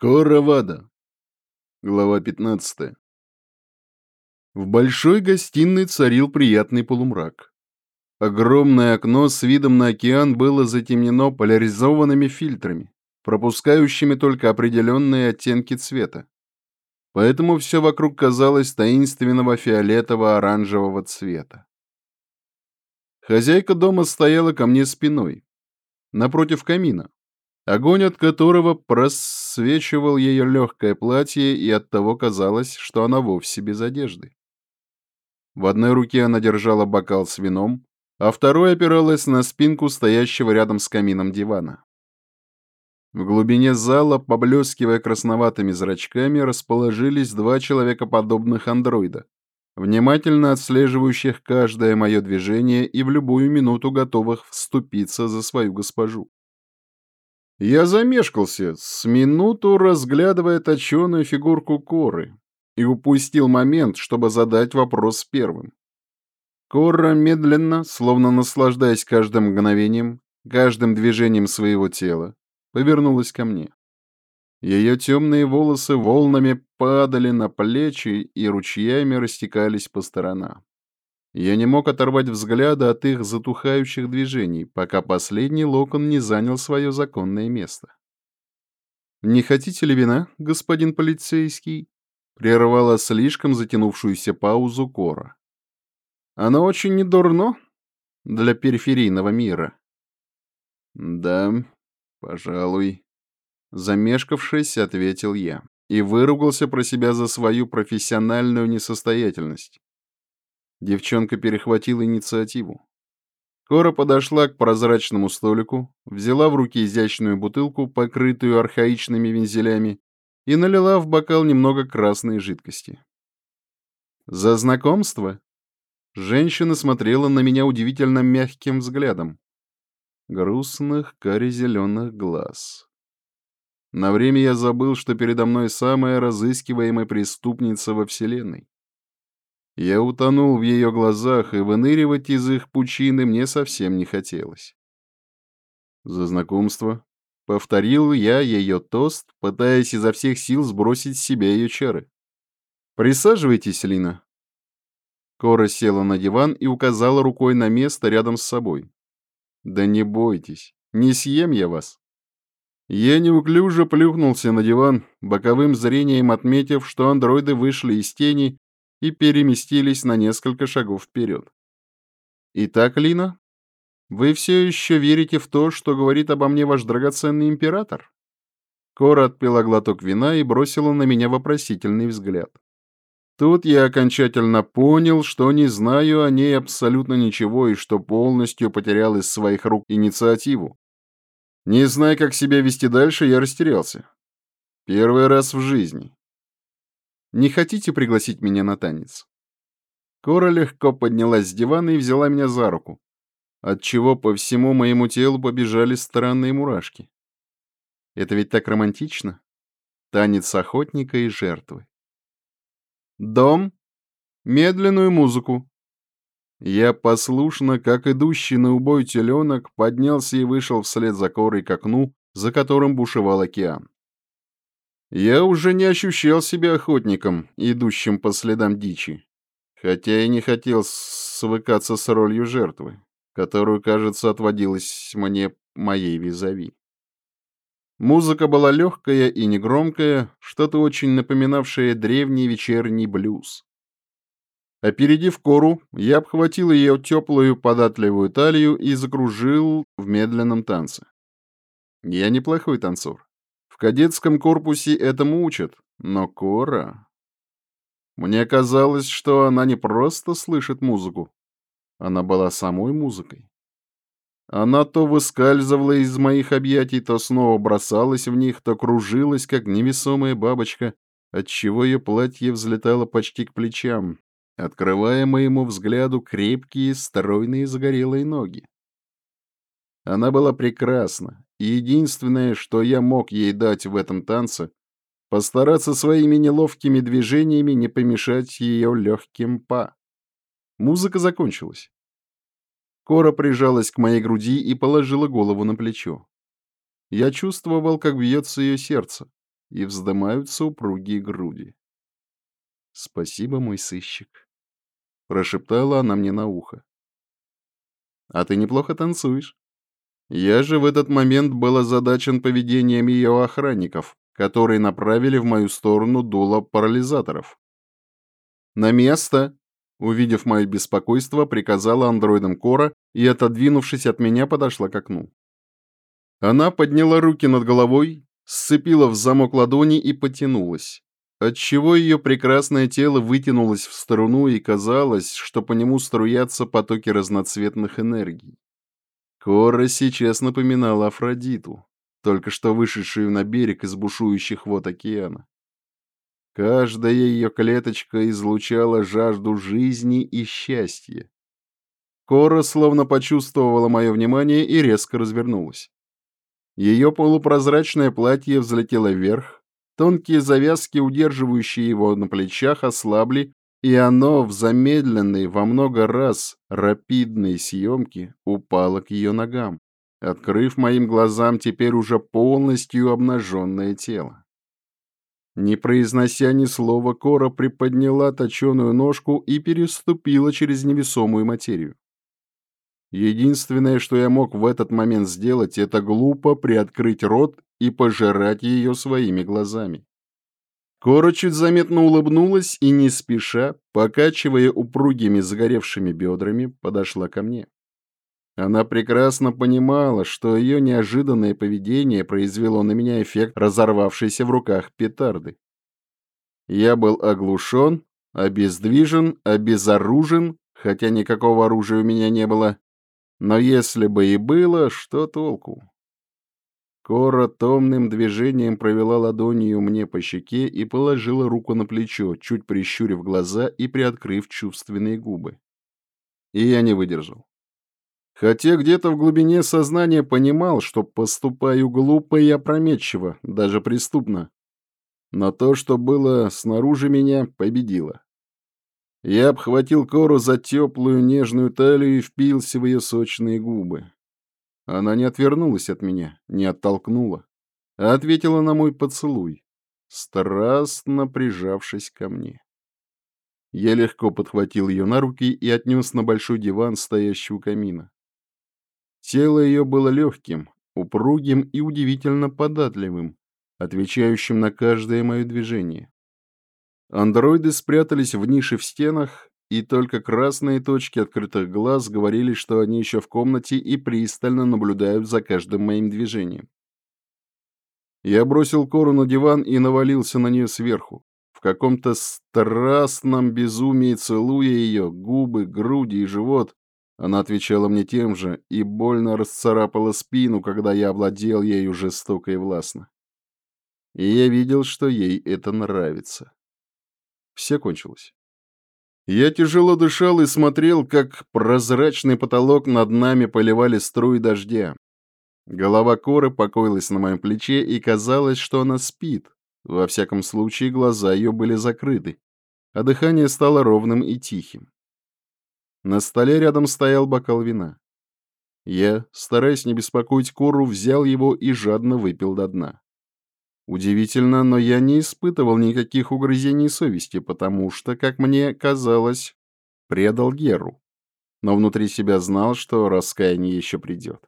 Коровада. Глава 15. В большой гостиной царил приятный полумрак. Огромное окно с видом на океан было затемнено поляризованными фильтрами, пропускающими только определенные оттенки цвета. Поэтому все вокруг казалось таинственного фиолетово-оранжевого цвета. Хозяйка дома стояла ко мне спиной, напротив камина, огонь от которого просвечивал ее легкое платье, и оттого казалось, что она вовсе без одежды. В одной руке она держала бокал с вином, а второй опиралась на спинку стоящего рядом с камином дивана. В глубине зала, поблескивая красноватыми зрачками, расположились два человекоподобных андроида, внимательно отслеживающих каждое мое движение и в любую минуту готовых вступиться за свою госпожу. Я замешкался, с минуту разглядывая точеную фигурку Коры, и упустил момент, чтобы задать вопрос первым. Кора медленно, словно наслаждаясь каждым мгновением, каждым движением своего тела, повернулась ко мне. Ее темные волосы волнами падали на плечи и ручьями растекались по сторонам. Я не мог оторвать взгляда от их затухающих движений, пока последний локон не занял свое законное место. «Не хотите ли вина, господин полицейский?» — прервала слишком затянувшуюся паузу Кора. «Оно очень недурно для периферийного мира». «Да, пожалуй», — замешкавшись, ответил я и выругался про себя за свою профессиональную несостоятельность. Девчонка перехватила инициативу. Кора подошла к прозрачному столику, взяла в руки изящную бутылку, покрытую архаичными вензелями, и налила в бокал немного красной жидкости. «За знакомство?» Женщина смотрела на меня удивительно мягким взглядом. Грустных каре-зеленых глаз. На время я забыл, что передо мной самая разыскиваемая преступница во Вселенной. Я утонул в ее глазах, и выныривать из их пучины мне совсем не хотелось. За знакомство повторил я ее тост, пытаясь изо всех сил сбросить с себя ее чары. «Присаживайтесь, Лина». Кора села на диван и указала рукой на место рядом с собой. «Да не бойтесь, не съем я вас». Я неуклюже плюхнулся на диван, боковым зрением отметив, что андроиды вышли из тени и переместились на несколько шагов вперед. «Итак, Лина, вы все еще верите в то, что говорит обо мне ваш драгоценный император?» Кора отпила глоток вина и бросила на меня вопросительный взгляд. Тут я окончательно понял, что не знаю о ней абсолютно ничего и что полностью потерял из своих рук инициативу. Не зная, как себя вести дальше, я растерялся. Первый раз в жизни. Не хотите пригласить меня на танец?» Кора легко поднялась с дивана и взяла меня за руку, отчего по всему моему телу побежали странные мурашки. Это ведь так романтично. Танец охотника и жертвы. Дом. Медленную музыку. Я послушно, как идущий на убой теленок, поднялся и вышел вслед за Корой к окну, за которым бушевал океан. Я уже не ощущал себя охотником, идущим по следам дичи, хотя и не хотел свыкаться с ролью жертвы, которую, кажется, отводилась мне моей визави. Музыка была легкая и негромкая, что-то очень напоминавшее древний вечерний блюз. Опередив кору, я обхватил ее теплую податливую талию и закружил в медленном танце. Я неплохой танцор. Кадетском корпусе этому учат, но Кора... Мне казалось, что она не просто слышит музыку. Она была самой музыкой. Она то выскальзывала из моих объятий, то снова бросалась в них, то кружилась, как невесомая бабочка, отчего ее платье взлетало почти к плечам, открывая моему взгляду крепкие, стройные загорелые ноги. Она была прекрасна, и единственное, что я мог ей дать в этом танце, постараться своими неловкими движениями не помешать ее легким па. Музыка закончилась. Кора прижалась к моей груди и положила голову на плечо. Я чувствовал, как бьется ее сердце, и вздымаются упругие груди. «Спасибо, мой сыщик», — прошептала она мне на ухо. «А ты неплохо танцуешь». Я же в этот момент был озадачен поведением ее охранников, которые направили в мою сторону дуло парализаторов. «На место!» Увидев мое беспокойство, приказала андроидам Кора и, отодвинувшись от меня, подошла к окну. Она подняла руки над головой, сцепила в замок ладони и потянулась, отчего ее прекрасное тело вытянулось в струну и казалось, что по нему струятся потоки разноцветных энергий. Кора сейчас напоминала Афродиту, только что вышедшую на берег из бушующих вод океана. Каждая ее клеточка излучала жажду жизни и счастья. Кора словно почувствовала мое внимание и резко развернулась. Ее полупрозрачное платье взлетело вверх, тонкие завязки, удерживающие его на плечах, ослабли, и оно в замедленной во много раз рапидной съемке упало к ее ногам, открыв моим глазам теперь уже полностью обнаженное тело. Не произнося ни слова, Кора приподняла точеную ножку и переступила через невесомую материю. Единственное, что я мог в этот момент сделать, это глупо приоткрыть рот и пожирать ее своими глазами. Кора чуть заметно улыбнулась и, не спеша, покачивая упругими загоревшими бедрами, подошла ко мне. Она прекрасно понимала, что ее неожиданное поведение произвело на меня эффект разорвавшейся в руках петарды. Я был оглушен, обездвижен, обезоружен, хотя никакого оружия у меня не было. Но если бы и было, что толку? Кора томным движением провела ладонью мне по щеке и положила руку на плечо, чуть прищурив глаза и приоткрыв чувственные губы. И я не выдержал. Хотя где-то в глубине сознания понимал, что поступаю глупо и опрометчиво, даже преступно. Но то, что было снаружи меня, победило. Я обхватил Кору за теплую нежную талию и впился в ее сочные губы. Она не отвернулась от меня, не оттолкнула, а ответила на мой поцелуй, страстно прижавшись ко мне. Я легко подхватил ее на руки и отнес на большой диван, стоящий у камина. Тело ее было легким, упругим и удивительно податливым, отвечающим на каждое мое движение. Андроиды спрятались в нише в стенах, и только красные точки открытых глаз говорили, что они еще в комнате и пристально наблюдают за каждым моим движением. Я бросил Кору на диван и навалился на нее сверху, в каком-то страстном безумии целуя ее губы, груди и живот, она отвечала мне тем же и больно расцарапала спину, когда я овладел ею жестоко и властно. И я видел, что ей это нравится. Все кончилось. Я тяжело дышал и смотрел, как прозрачный потолок над нами поливали струи дождя. Голова Коры покоилась на моем плече, и казалось, что она спит. Во всяком случае, глаза ее были закрыты, а дыхание стало ровным и тихим. На столе рядом стоял бокал вина. Я, стараясь не беспокоить Кору, взял его и жадно выпил до дна. Удивительно, но я не испытывал никаких угрызений совести, потому что, как мне казалось, предал Геру. Но внутри себя знал, что раскаяние еще придет.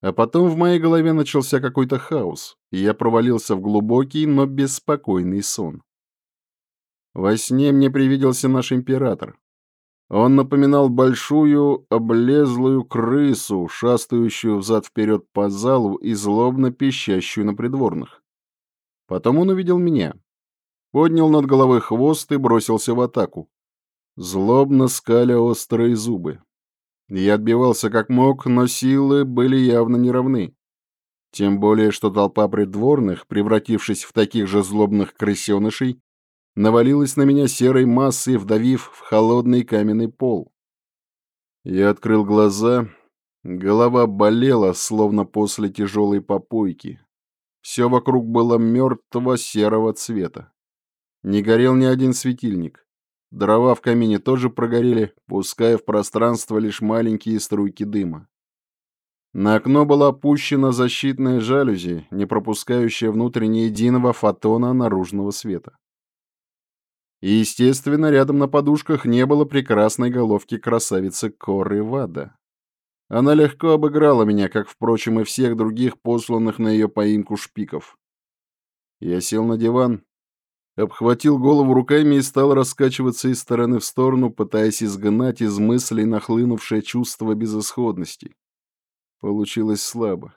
А потом в моей голове начался какой-то хаос, и я провалился в глубокий, но беспокойный сон. Во сне мне привиделся наш император, он напоминал большую, облезлую крысу, шастающую взад-вперед по залу и злобно пищащую на придворных. Потом он увидел меня. Поднял над головой хвост и бросился в атаку. Злобно скаля острые зубы. Я отбивался как мог, но силы были явно неравны. Тем более, что толпа придворных, превратившись в таких же злобных крысенышей, навалилась на меня серой массой, вдавив в холодный каменный пол. Я открыл глаза, голова болела, словно после тяжелой попойки. Все вокруг было мертвого серого цвета. Не горел ни один светильник. Дрова в камине тоже прогорели, пуская в пространство лишь маленькие струйки дыма. На окно была опущена защитная жалюзи, не пропускающая внутрь ни единого фотона наружного света. И, естественно, рядом на подушках не было прекрасной головки красавицы Коры Вада. Она легко обыграла меня, как, впрочем, и всех других посланных на ее поимку шпиков. Я сел на диван, обхватил голову руками и стал раскачиваться из стороны в сторону, пытаясь изгнать из мыслей нахлынувшее чувство безысходности. Получилось слабо.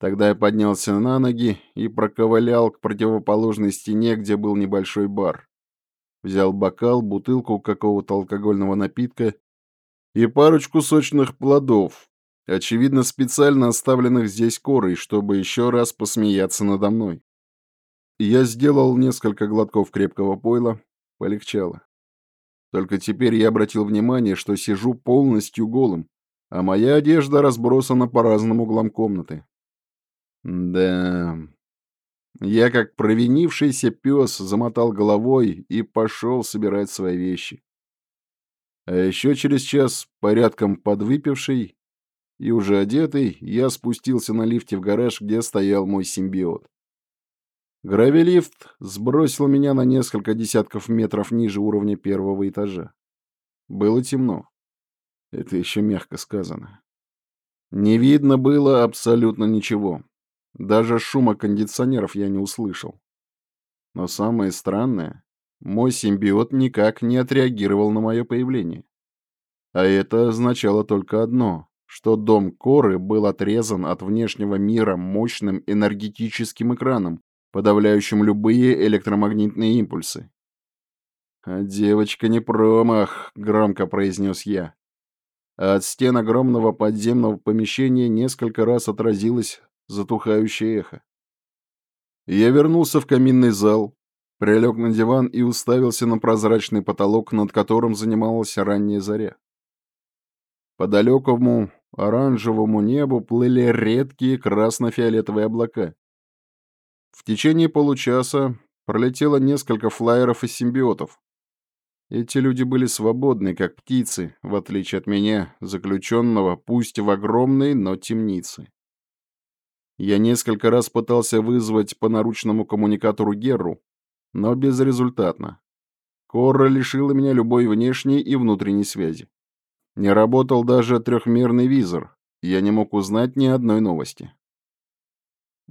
Тогда я поднялся на ноги и проковылял к противоположной стене, где был небольшой бар. Взял бокал, бутылку какого-то алкогольного напитка и парочку сочных плодов, очевидно, специально оставленных здесь корой, чтобы еще раз посмеяться надо мной. Я сделал несколько глотков крепкого пойла, полегчало. Только теперь я обратил внимание, что сижу полностью голым, а моя одежда разбросана по разным углам комнаты. Да, я, как провинившийся пес, замотал головой и пошел собирать свои вещи. А еще через час, порядком подвыпивший и уже одетый, я спустился на лифте в гараж, где стоял мой симбиот. Гравилифт сбросил меня на несколько десятков метров ниже уровня первого этажа. Было темно. Это еще мягко сказано. Не видно было абсолютно ничего. Даже шума кондиционеров я не услышал. Но самое странное, мой симбиот никак не отреагировал на мое появление. А это означало только одно, что дом Коры был отрезан от внешнего мира мощным энергетическим экраном, подавляющим любые электромагнитные импульсы. «А девочка не промах», — громко произнес я а от стен огромного подземного помещения несколько раз отразилось затухающее эхо. Я вернулся в каминный зал, прилег на диван и уставился на прозрачный потолок, над которым занималась ранняя заря. По далекому оранжевому небу плыли редкие красно-фиолетовые облака. В течение получаса пролетело несколько флайеров и симбиотов. Эти люди были свободны, как птицы, в отличие от меня, заключенного, пусть в огромной, но темнице. Я несколько раз пытался вызвать по наручному коммуникатору Герру, но безрезультатно. Корра лишила меня любой внешней и внутренней связи. Не работал даже трехмерный визор, я не мог узнать ни одной новости.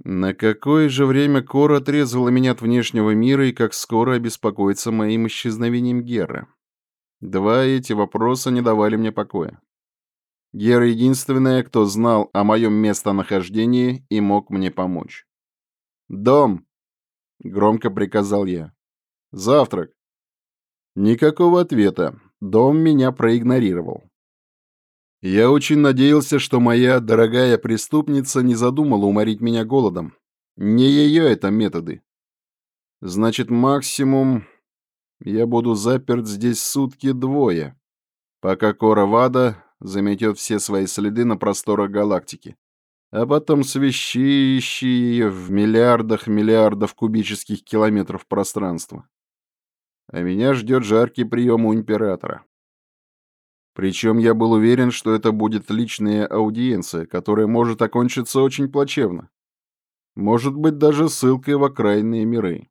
На какое же время Кор отрезала меня от внешнего мира и как скоро обеспокоится моим исчезновением Геры? Два эти вопроса не давали мне покоя. Гера единственная, кто знал о моем местонахождении и мог мне помочь. «Дом!» — громко приказал я. «Завтрак!» Никакого ответа. Дом меня проигнорировал. Я очень надеялся, что моя дорогая преступница не задумала уморить меня голодом. Не ее это методы. Значит, максимум я буду заперт здесь сутки двое, пока Кора Вада заметет все свои следы на просторах галактики. А потом свищи ищи ее в миллиардах миллиардов кубических километров пространства. А меня ждет жаркий прием у императора. Причем я был уверен, что это будет личная аудиенция, которая может окончиться очень плачевно. Может быть, даже ссылкой в окраинные миры.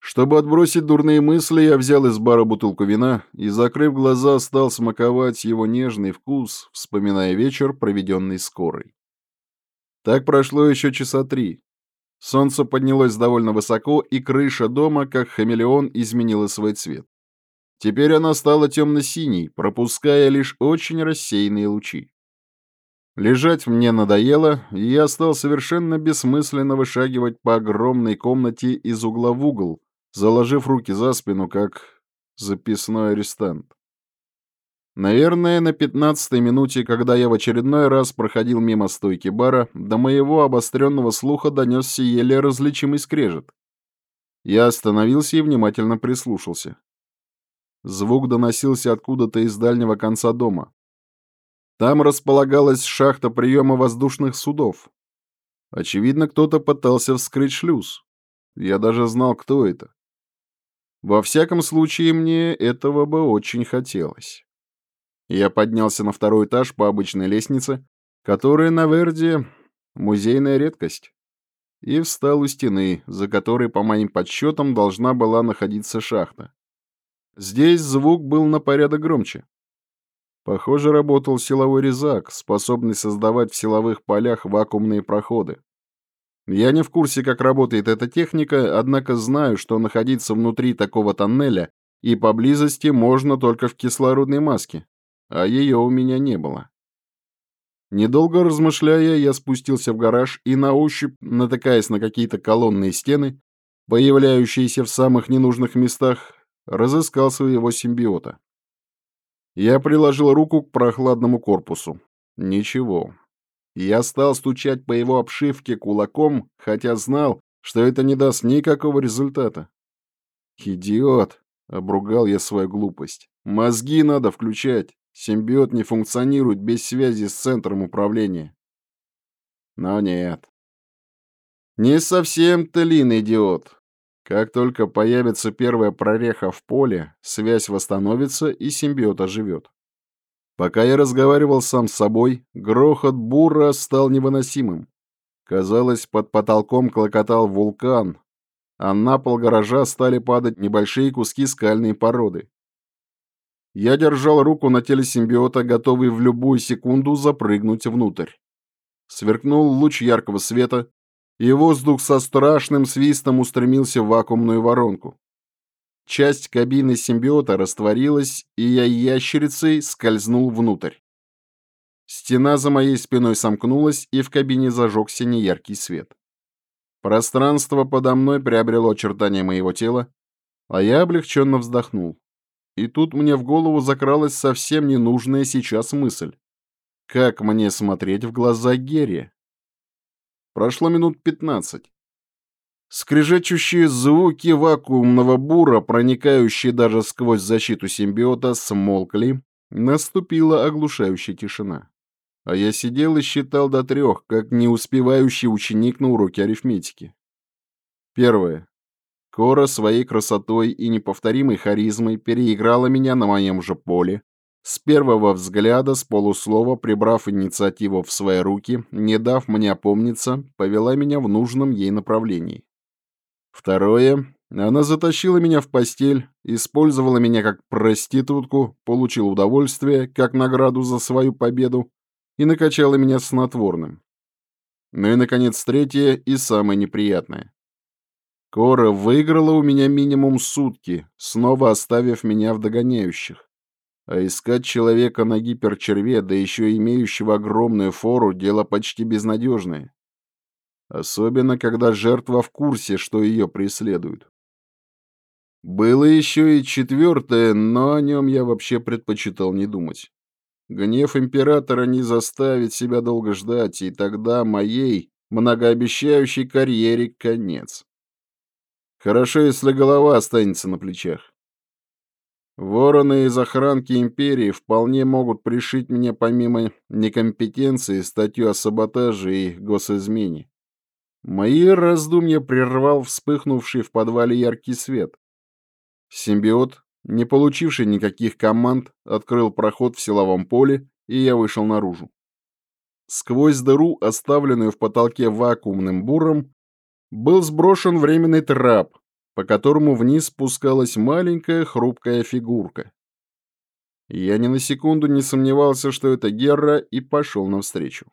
Чтобы отбросить дурные мысли, я взял из бара бутылку вина и, закрыв глаза, стал смаковать его нежный вкус, вспоминая вечер, проведенный скорой. Так прошло еще часа три. Солнце поднялось довольно высоко, и крыша дома, как хамелеон, изменила свой цвет. Теперь она стала темно-синей, пропуская лишь очень рассеянные лучи. Лежать мне надоело, и я стал совершенно бессмысленно вышагивать по огромной комнате из угла в угол, заложив руки за спину, как записной арестант. Наверное, на пятнадцатой минуте, когда я в очередной раз проходил мимо стойки бара, до моего обостренного слуха донесся еле различимый скрежет. Я остановился и внимательно прислушался. Звук доносился откуда-то из дальнего конца дома. Там располагалась шахта приема воздушных судов. Очевидно, кто-то пытался вскрыть шлюз. Я даже знал, кто это. Во всяком случае, мне этого бы очень хотелось. Я поднялся на второй этаж по обычной лестнице, которые на Верде музейная редкость, и встал у стены, за которой, по моим подсчетам, должна была находиться шахта. Здесь звук был на порядок громче. Похоже, работал силовой резак, способный создавать в силовых полях вакуумные проходы. Я не в курсе, как работает эта техника, однако знаю, что находиться внутри такого тоннеля и поблизости можно только в кислородной маске, а ее у меня не было. Недолго размышляя, я спустился в гараж и на ощупь, натыкаясь на какие-то колонные стены, появляющиеся в самых ненужных местах, разыскал своего симбиота. Я приложил руку к прохладному корпусу. Ничего. Я стал стучать по его обшивке кулаком, хотя знал, что это не даст никакого результата. «Идиот!» — обругал я свою глупость. «Мозги надо включать. Симбиот не функционирует без связи с центром управления». Но нет. Не совсем ты, Лин, идиот. Как только появится первая прореха в поле, связь восстановится и симбиот оживет. Пока я разговаривал сам с собой, грохот бура стал невыносимым. Казалось, под потолком клокотал вулкан, а на пол гаража стали падать небольшие куски скальной породы. Я держал руку на теле симбиота, готовый в любую секунду запрыгнуть внутрь. Сверкнул луч яркого света, и воздух со страшным свистом устремился в вакуумную воронку. Часть кабины симбиота растворилась, и я ящерицей скользнул внутрь. Стена за моей спиной сомкнулась, и в кабине зажегся неяркий свет. Пространство подо мной приобрело очертания моего тела, а я облегченно вздохнул. И тут мне в голову закралась совсем ненужная сейчас мысль. Как мне смотреть в глаза Герри? Прошло минут пятнадцать. Скрежечущие звуки вакуумного бура, проникающие даже сквозь защиту симбиота, смолкли. Наступила оглушающая тишина. А я сидел и считал до трех, как не успевающий ученик на уроке арифметики. Первое. Кора своей красотой и неповторимой харизмой переиграла меня на моем же поле, с первого взгляда, с полуслова, прибрав инициативу в свои руки, не дав мне опомниться, повела меня в нужном ей направлении. Второе. Она затащила меня в постель, использовала меня как проститутку, получила удовольствие, как награду за свою победу, и накачала меня снотворным. Ну и, наконец, третье и самое неприятное. Кора выиграла у меня минимум сутки, снова оставив меня в догоняющих. А искать человека на гиперчерве, да еще имеющего огромную фору, дело почти безнадежное. Особенно, когда жертва в курсе, что ее преследуют. Было еще и четвертое, но о нем я вообще предпочитал не думать. Гнев императора не заставит себя долго ждать, и тогда моей многообещающей карьере конец. Хорошо, если голова останется на плечах. Вороны из охранки империи вполне могут пришить мне помимо некомпетенции статью о саботаже и госизмене. Мои раздумья прервал вспыхнувший в подвале яркий свет. Симбиот, не получивший никаких команд, открыл проход в силовом поле, и я вышел наружу. Сквозь дыру, оставленную в потолке вакуумным буром, был сброшен временный трап, по которому вниз спускалась маленькая хрупкая фигурка. Я ни на секунду не сомневался, что это Герра, и пошел навстречу.